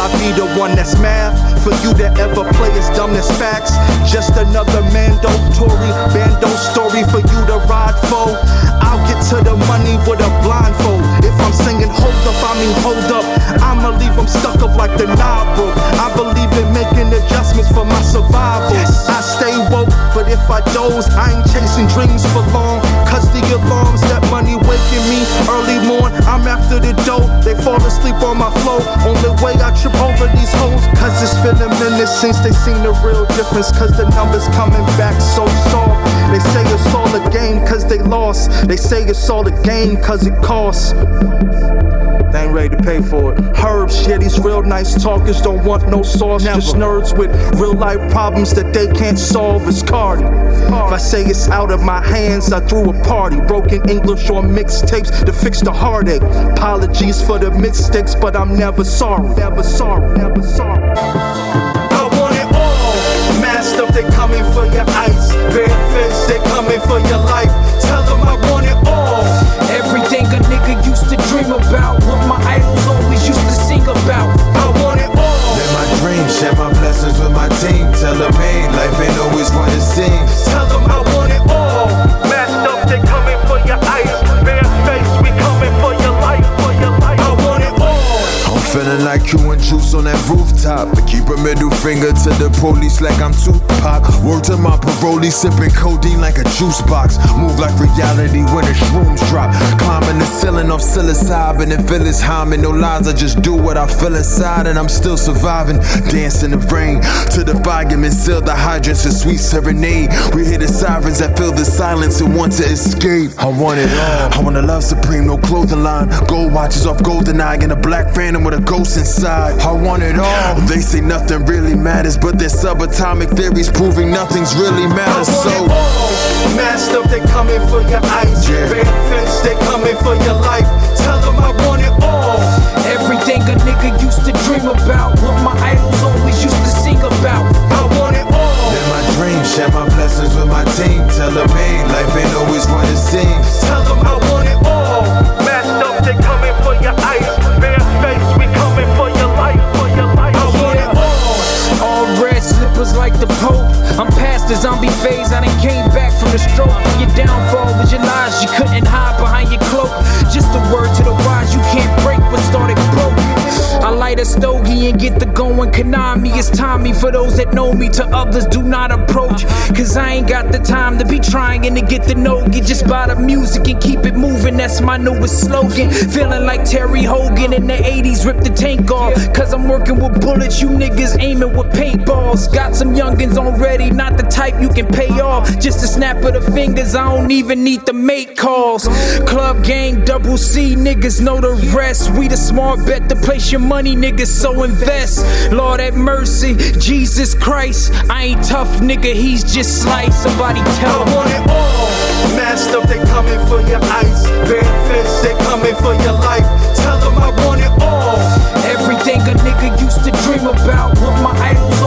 I be the one that's math? For you to ever play as dumb as facts? Just another Mando Tory, Bando story for you to ride for. I'll get to the money with a blindfold. If I'm singing hold up, I mean hold up. I'ma leave them stuck up like the broke. I believe in making adjustments for my survival. I stay woke, but if I doze, I ain't chasing dreams for long. Cause the alarms, that money waking me early morn. I'm after the dough, they fall asleep on my since they seen the real difference. Cause the numbers coming back so soft. They say it's all a game cause they lost. They say it's all a game cause it costs. They ain't ready to pay for it. Herbs, yeah, these real nice talkers don't want no sauce. Never. Just nerds with real life problems that they can't solve. It's Cardi. If I say it's out of my hands, I threw a party. Broken English on mixtapes to fix the heartache. Apologies for the mistakes, but I'm never sorry. Never sorry. Never sorry. Share my blessings with my team. Tell them, hey, life ain't always what it seems. Tell them I want it all. Masked up, they coming for your ice. Bare face, we coming for your life, for your life. I want it all. I'm feeling like you and Juice on that rooftop. But keep a middle finger to the police like I'm Tupac. Word to my parolee, sipping codeine like a juice box. Move like reality when the shrooms drop. Climbing the ceiling off psilocybin and feel it's hymen. No lies, I just do what I feel inside and I'm still surviving. Dance in the rain to the firemen, seal the hydrants, a sweet serenade. We hear the sirens that fill the silence and want to escape. I want it all. I want to love supreme, no clothing line. Gold watches off golden eye and a black phantom with a ghost inside. I want it all. They say nothing really matters, but their subatomic theories proving nothing's really matters. So. Masked up, they coming for your ice. Yeah. Bare fists, they coming for your life. Tell them I want it all. Everything a nigga used to dream about, what my idols always used to sing about. I want it all. Live my dreams, share my blessings with my team. Tell them, hey, life ain't always what it seems. Tell them I I done came back from the stroke. Your downfall was your lies, you couldn't hide behind your cloak. Just a word light a stogie and get the going. Konami is Tommy for those that know me. To others, do not approach. Cause I ain't got the time to be trying to get the no. Get just buy the music and keep it moving. That's my newest slogan. Feeling like Terry Hogan in the 80s, rip the tank off. Cause I'm working with bullets, you niggas aiming with paintballs. Got some youngins already, not the type you can pay off. Just a snap of the fingers, I don't even need to make calls. Club gang, double C, niggas know the rest. We the smart bet to place your money, niggas, so invest. Lord have mercy, Jesus Christ. I ain't tough, nigga, he's just sliced. Somebody tell me. I want it all. Masked up, they coming for your eyes. Bare fists, they coming for your life. Tell them I want it all. Everything a nigga used to dream about, With my idols